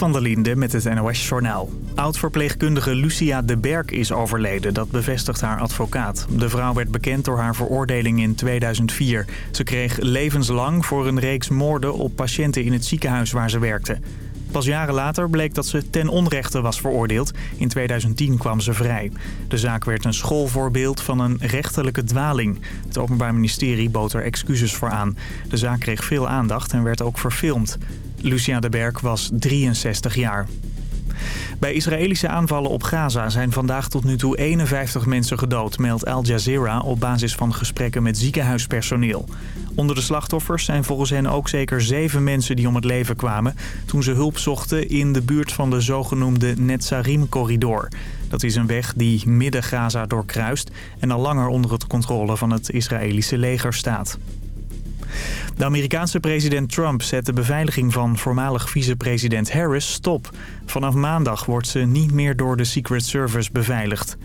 Van der Linde met het NOS-journaal. Oud-verpleegkundige Lucia de Berk is overleden, dat bevestigt haar advocaat. De vrouw werd bekend door haar veroordeling in 2004. Ze kreeg levenslang voor een reeks moorden op patiënten in het ziekenhuis waar ze werkte. Pas jaren later bleek dat ze ten onrechte was veroordeeld. In 2010 kwam ze vrij. De zaak werd een schoolvoorbeeld van een rechterlijke dwaling. Het Openbaar Ministerie bood er excuses voor aan. De zaak kreeg veel aandacht en werd ook verfilmd. Lucia de Berg was 63 jaar. Bij Israëlische aanvallen op Gaza zijn vandaag tot nu toe 51 mensen gedood... meldt Al Jazeera op basis van gesprekken met ziekenhuispersoneel. Onder de slachtoffers zijn volgens hen ook zeker zeven mensen die om het leven kwamen... toen ze hulp zochten in de buurt van de zogenoemde Netzarim-corridor. Dat is een weg die midden Gaza doorkruist... en al langer onder het controle van het Israëlische leger staat. De Amerikaanse president Trump zet de beveiliging van voormalig vicepresident Harris stop. Vanaf maandag wordt ze niet meer door de Secret Service beveiligd.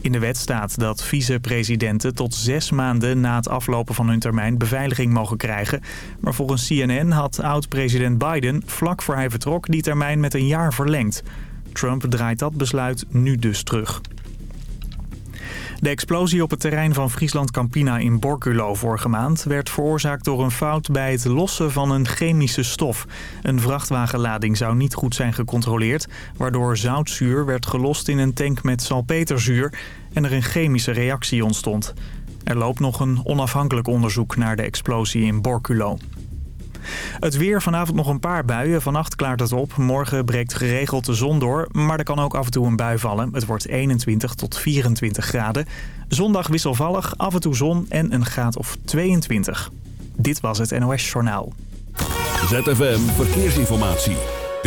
In de wet staat dat vicepresidenten tot zes maanden na het aflopen van hun termijn beveiliging mogen krijgen. Maar volgens CNN had oud-president Biden vlak voor hij vertrok die termijn met een jaar verlengd. Trump draait dat besluit nu dus terug. De explosie op het terrein van Friesland Campina in Borculo vorige maand... werd veroorzaakt door een fout bij het lossen van een chemische stof. Een vrachtwagenlading zou niet goed zijn gecontroleerd... waardoor zoutzuur werd gelost in een tank met salpeterzuur... en er een chemische reactie ontstond. Er loopt nog een onafhankelijk onderzoek naar de explosie in Borculo. Het weer, vanavond nog een paar buien. Vannacht klaart het op. Morgen breekt geregeld de zon door. Maar er kan ook af en toe een bui vallen. Het wordt 21 tot 24 graden. Zondag wisselvallig, af en toe zon en een graad of 22. Dit was het NOS Journaal. ZFM Verkeersinformatie.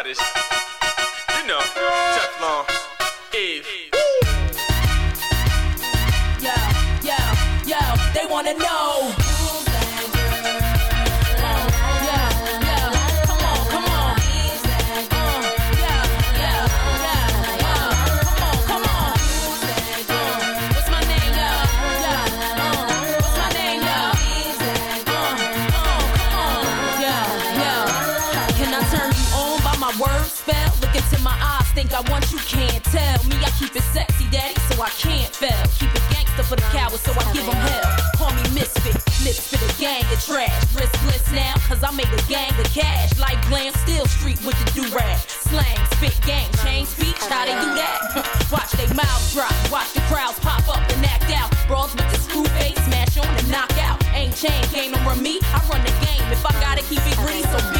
Scottish. You know, Teflon, Eve. Yo, yo, yo, they wanna know. give them hell. Call me misfit, lips for the gang of trash. Riskless now, cause I made a gang of cash. Like glam, still street with the Durag. Slang, spit, gang, change speech, how they do that? watch they mouths drop, watch the crowds pop up and act out. Brawls with the screw face, smash on and knock out. Ain't chain, game number me, I run the game. If I gotta keep it green, so be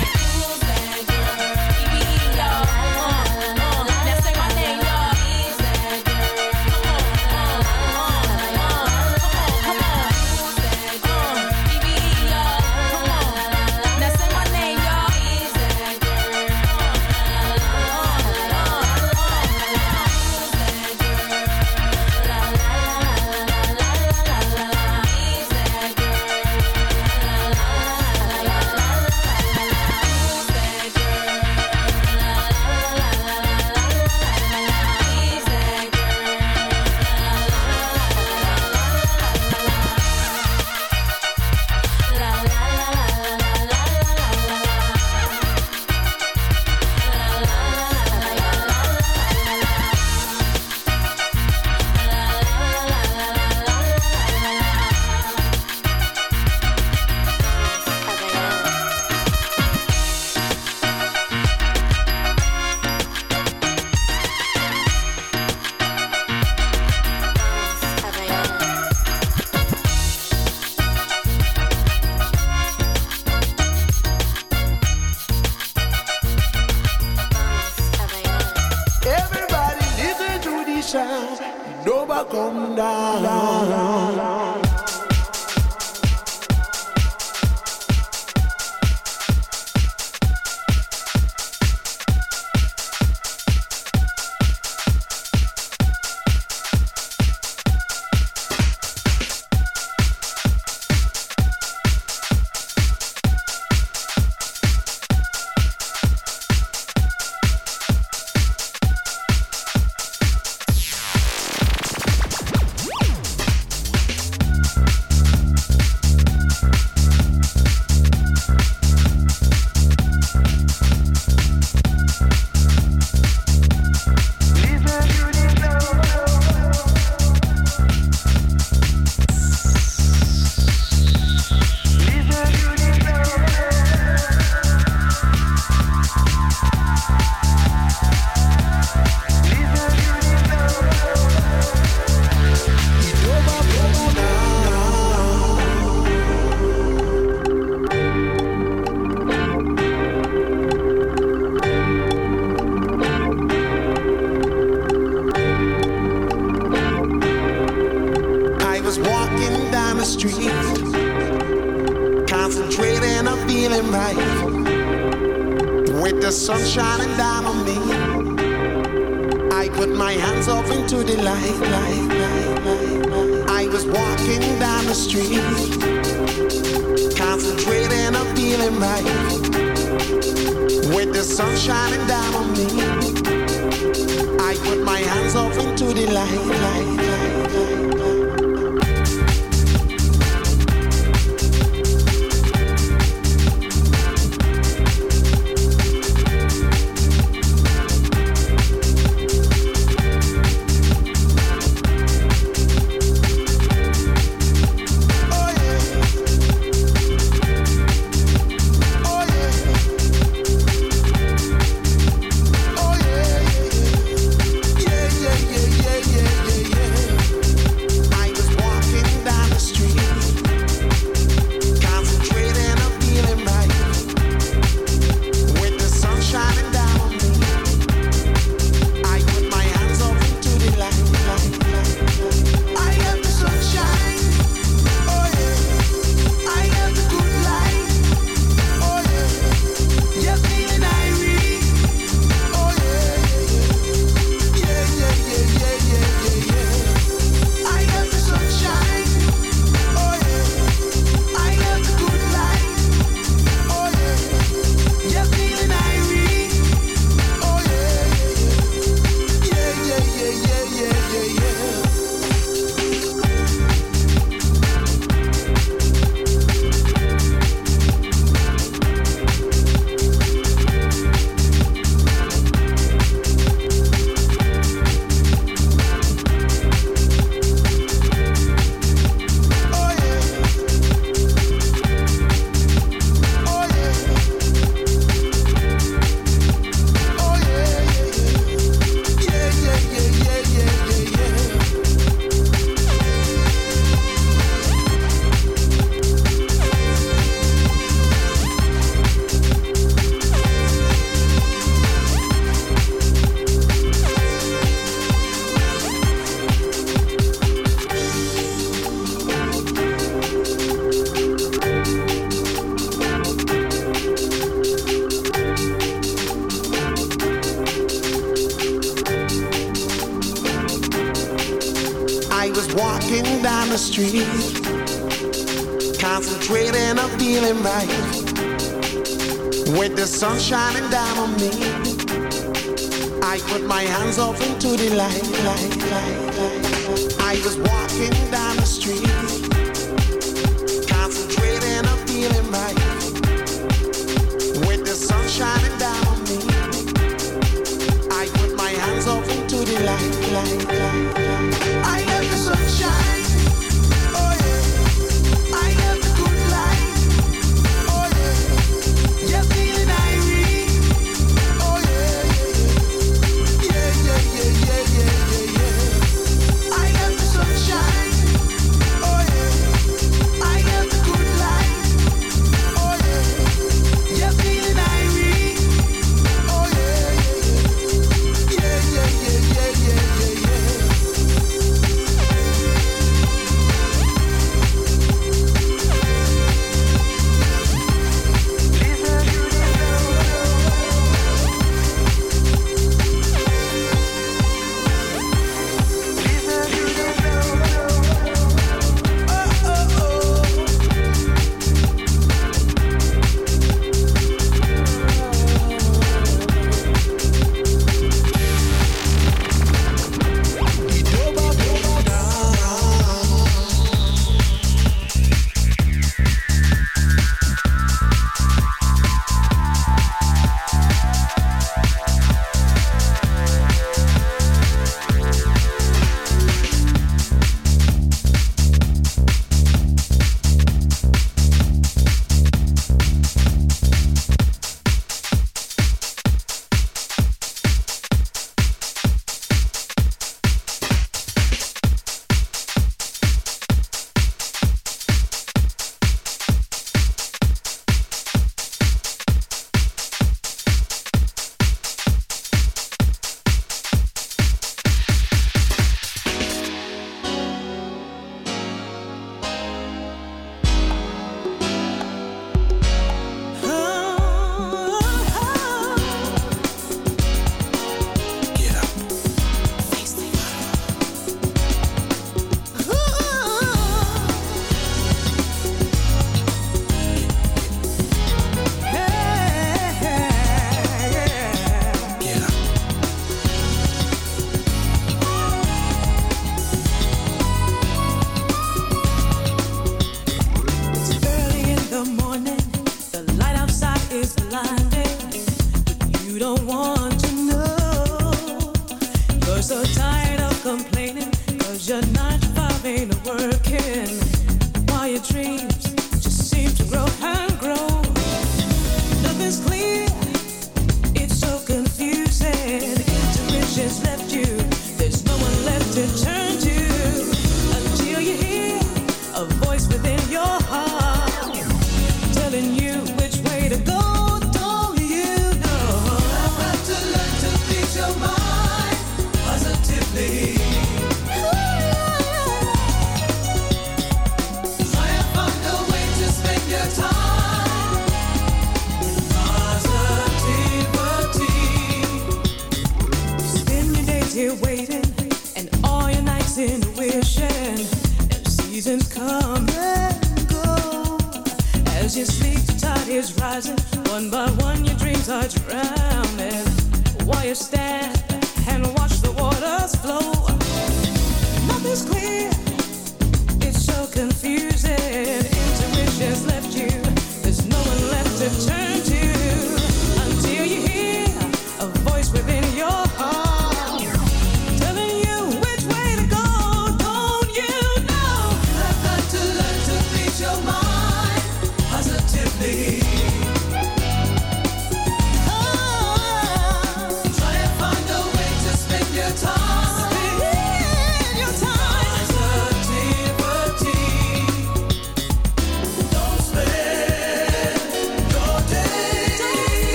Bang. shining down on me. I put my hands off into the light.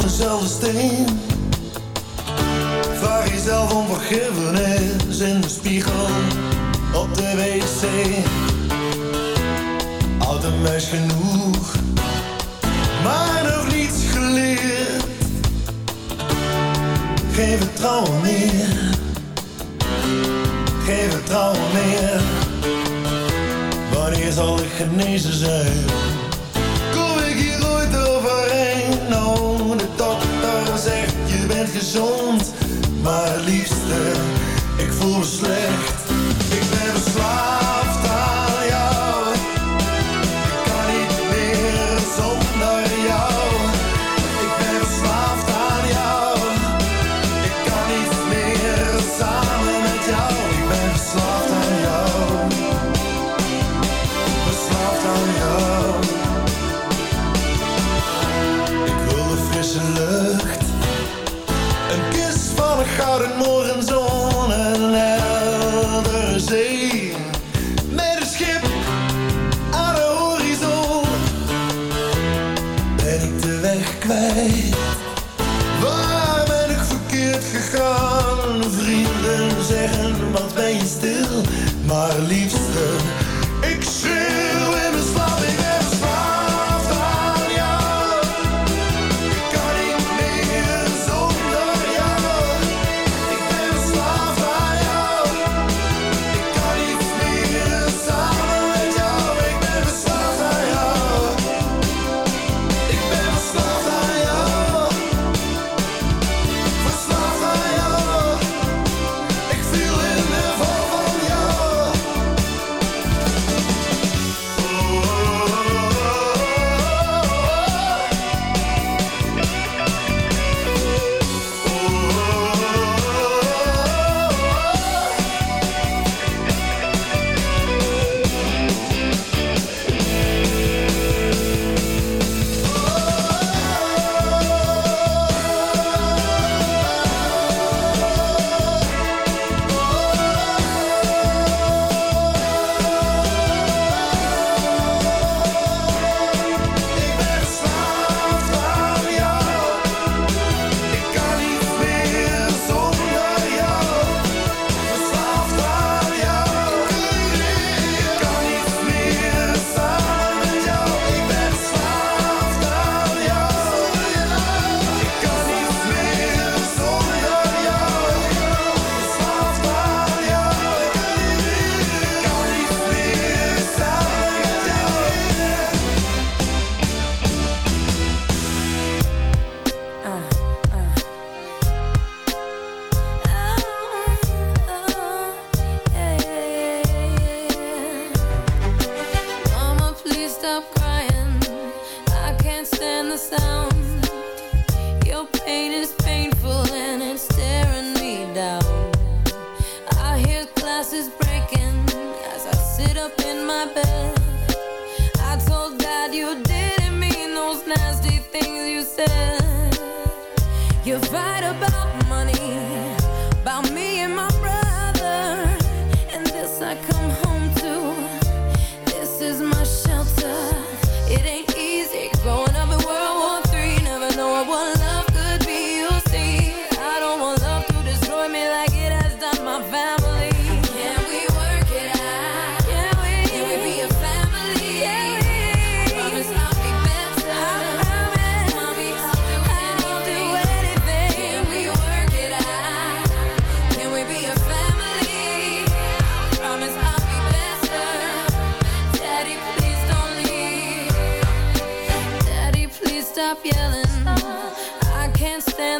gewoon dezelfde steen Vraag jezelf om vergiffenis in de spiegel op de wc Oud en wijs genoeg, maar nog niets geleerd Geen vertrouwen meer, geen vertrouwen meer Wanneer zal ik genezen zijn? gezond, maar liefste, ik voel me slecht. Ik ben zwaar.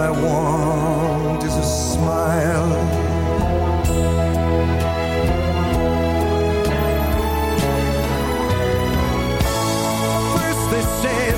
I want is a smile. First they say